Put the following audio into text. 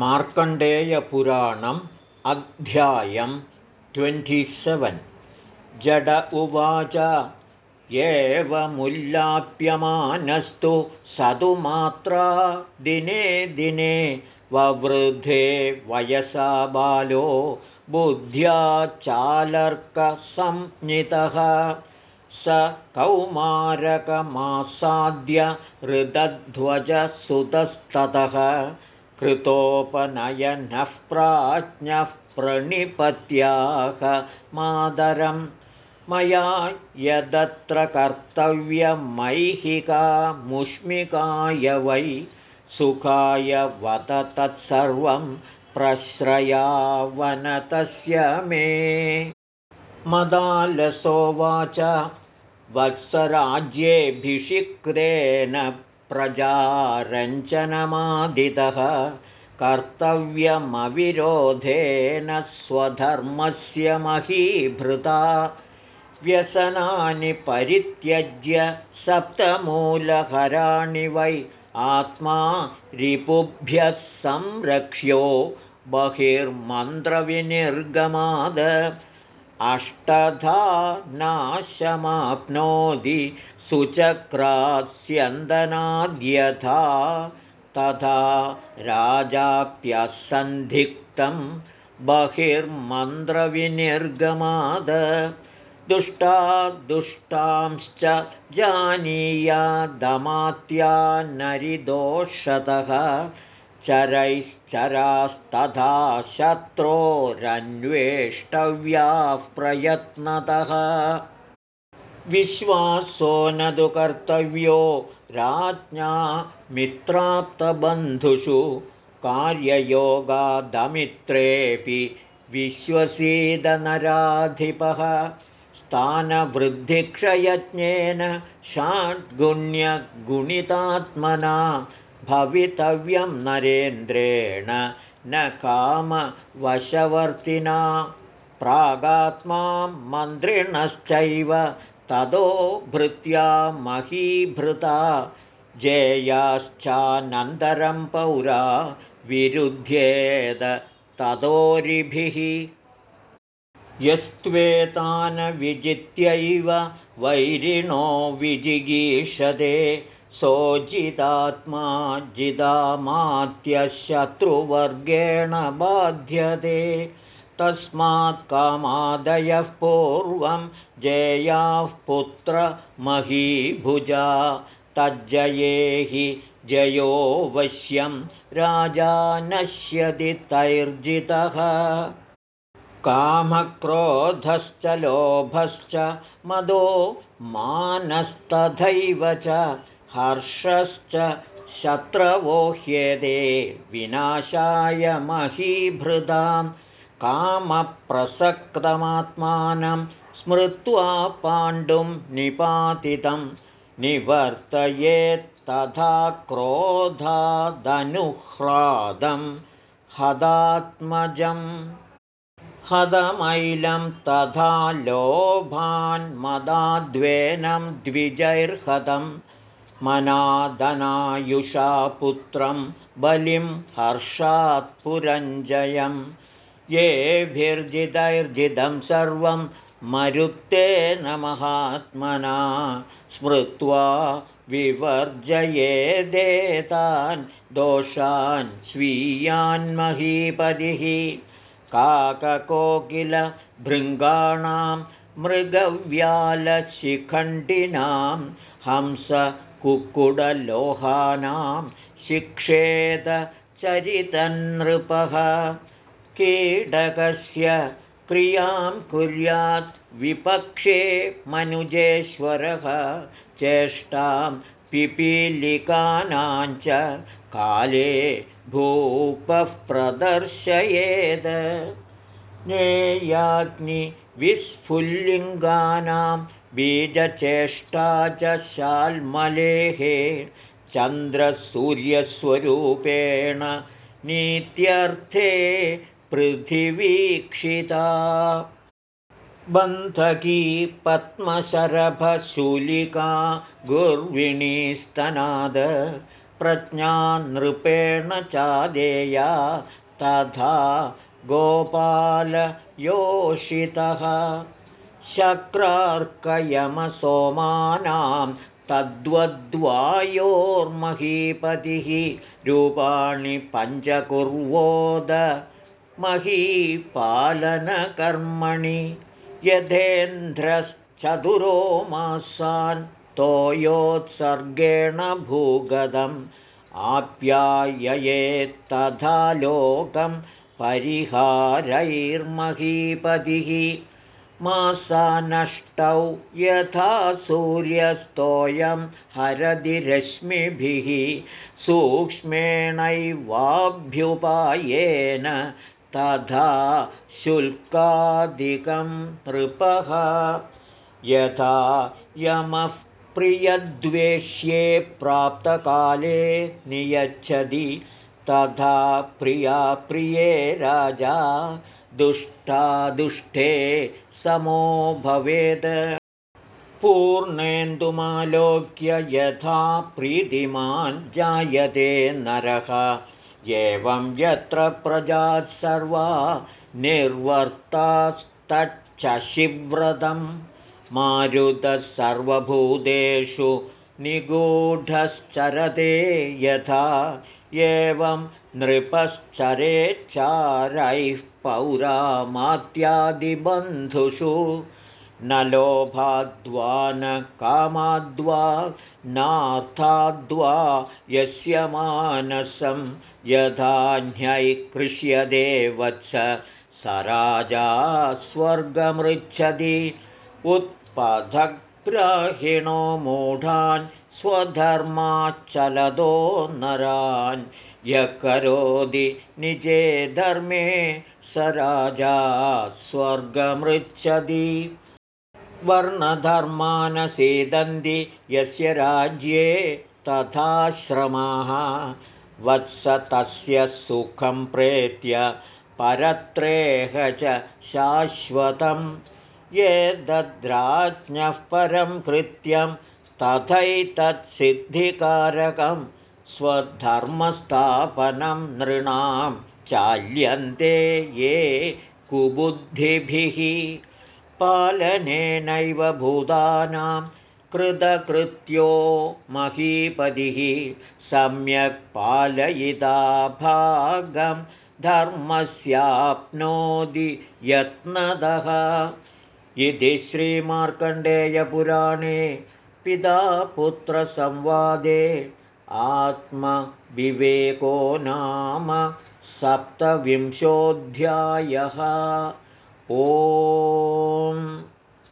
मार्कण्डेयपुराणम् अध्यायं ट्वेण्टिसेवेन् जड उवाच एवमुल्लाप्यमानस्तु सदुमात्रा दिने दिने ववृद्धे वयसा बालो बुद्ध्या चालर्कसंज्ञितः। स कौमारकमासाद्य हृदध्वजसुतस्ततः कृतोपनयनः प्राज्ञः प्रणिपत्याः मादरं मया यदत्र कर्तव्यमैहिका मुष्मिकाय वै सुखाय वद तत्सर्वं प्रश्रयावनतस्य मे। मदालसोवाच वत्सराज्येऽभिषिक्तेन प्रजारञ्चनमादितः कर्तव्यमविरोधेन स्वधर्मस्य महीभृता व्यसनानि परित्यज्य सप्तमूलहराणि वै आत्मा रिपुभ्यः संरक्ष्यो बहिर्मन्त्रविनिर्गमाद अष्टधा नाशमाप्नोति सुचक्रास्यन्दनाद्यथा तथा राजाप्यसन्धिक्तं बहिर्मन्त्रविनिर्गमाद। दुष्टा दुष्टांश्च जानीयादमात्या नरिदोषतः। चरैश्चरास्तथा शत्रोरन्वेष्टव्याः प्रयत्नतः विश्वासो न तु कर्तव्यो राज्ञा मित्राप्तबन्धुषु कार्ययोगादमित्रेऽपि विश्वसीदनराधिपः स्थानवृद्धिक्षयज्ञेन षाड्गुण्यगुणितात्मना भवितव्यं नरेन्द्रेण न कामवशवर्तिना प्रागात्मा मन्त्रिणश्चैव तदो भृत्या महीभृता जेयाश्चानन्तरं पौरा विरुध्येद ततोरिभिः यस्त्वेतान् विजित्यैव वैरिणो विजिगीषते सोजितात्मा जिदामात्यशत्रुवर्गेण बाध्यते तस्मात् कामादयः पूर्वं जेयाः पुत्रमहीभुजा तज्जये हि जयोऽवश्यं राजा नश्यति तैर्जितः। कामक्रोधश्च लोभश्च मदो मानस्तथैव च हर्षश्च शत्रवो ह्येदे विनाशाय महीभृदाम् कामप्रसक्तमात्मानं स्मृत्वा पाण्डुं निपातितं निवर्तयेत्तथा क्रोधादनुह्रादं हदात्मजम् हदमैलं तथा लोभान्मदाद्वेनं द्विजैर्हतं मनादनायुषा पुत्रं बलिं हर्षात्पुरञ्जयम् येभिर्जितैर्जितं सर्वं मरुत्तेन महात्मना। स्मृत्वा विवर्जयेदेतान् दोषान् स्वीयान्महीपतिः काककोकिलभृङ्गाणां मृगव्यालशिखण्डिनां हंसकुक्कुडलोहानां शिक्षेत चरितनृपः कीडकस्य क्रियां कुर्यात् विपक्षे मनुजेश्वरः चेष्टां पिपीलिकानाञ्च काले भूपः प्रदर्शयेद। ज्ञेयाग्निविस्फुल्लिङ्गानां बीजचेष्टा च शाल्मलेः चन्द्रसूर्यस्वरूपेण नीत्यर्थे पृथिवीक्षिता। बन्धकी पद्मशरभशूलिका गुर्विणीस्तनाद प्रज्ञा नृपेण चादेया तथा गोपालयोषितः। शक्रार्कयमसोमानां तद्वद्वायोर्महीपतिः रूपाणि पञ्चकुर्वोद महीपालनकर्मणि यथेन्द्रश्चतुरो मासान् तोयोत्सर्गेण भूगदम् आप्याययेत्तथा लोकं परिहारैर्महीपतिः मासानष्टौ यथा सूर्यस्तोयं हरदिरश्मिभिः सूक्ष्मेणैवाभ्युपायेन तथा शुल्कादिकं नृपः। यथा यमः प्रियद्वेष्ये प्राप्तकाले नियच्छति तथा प्रिया प्रिये राजा दुष्टादुष्टे समो भवेत् पूर्णेन्दुमालोक्य यथा प्रीतिमान् जायते नरः एवं यत्र प्रजात् सर्वा निर्वर्तास्तच्छशिव्रतं मारुतः सर्वभूतेषु निगूढश्चरते यथा एवं नृपश्चरेच्चारैः पौरामात्यादिबन्धुषु न लोभाद्वा न कामाद्वा नार्थाद्वा यस्य मानसं यथान्यै कृष्यदे वत्स स राजा स्वर्गमृच्छति। उत्पथग्राहिणो मूढान् स्वधर्माच्चलदो नरान्। यः करोति निजे धर्मे स राजा स्वर्गमृच्छति वर्णधर्मानसीदन्ति यस्य राज्ये तथाश्रमाः। वत्स तस्य सुखं प्रेत्य परत्रेह च शाश्वतं। ये दद्राज्ञः परं कृत्यं तथैतत्सिद्धिकारकं स्वधर्मस्थापनं नृणां चाल्यन्ते ये कुबुद्धिभिः पालनेनैव भूतानां कृतकृत्यो महीपतिः सम्यक् पालयिता भागं धर्मस्याप्नोति यत्नदः। इति श्रीमार्कण्डेयपुराणे पिता पुत्रसंवादे आत्मविवेको नाम सप्तविंशोऽध्यायः ॐ